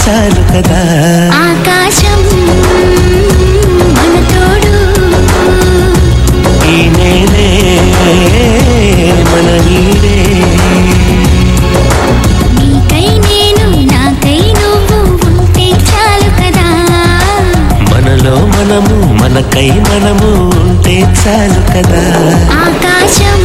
చాలు కదా. ఆకాశం మన తోడు ఈ నేలే మన నీడే నీకై నేను నాకై నువ్వు ఉంటే చాలు కదా. మనలో మనము మనకై మనము ఉంటే చాలు కదా. ఆకాశం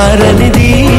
మారనిది.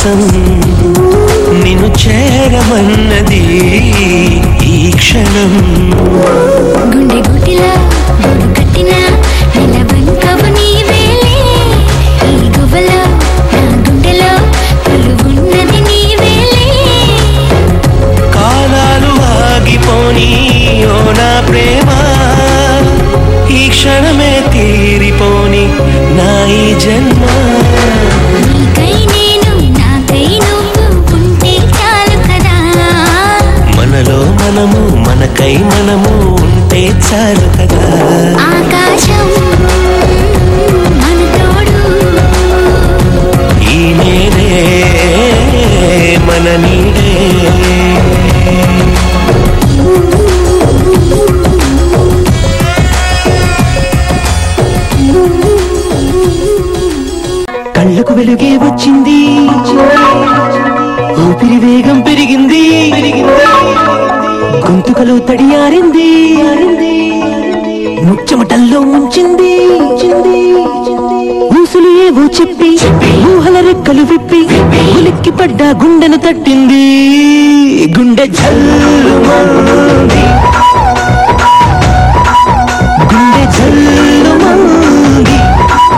కోసం నిన్ను చేరమన్నది ఈ క్షణం. గుండె గుటిలా మనము మనకై మనము ఉంటే చాలు కదా. ఆకాశం ఈ నేనే మన నీడే. కళ్ళకు వెలుగే వచ్చింది. ఊపిరి వేగం పెరిగింది. గొంతుకలు తడియారింది. ముచ్చమటల్లో ముంచింది ఊసులు ఏవో చెప్పి ఊహల రెక్కలు విప్పి ఉలిక్కి పడ్డ గుండెను తట్టింది. గుండె జల్లుమంది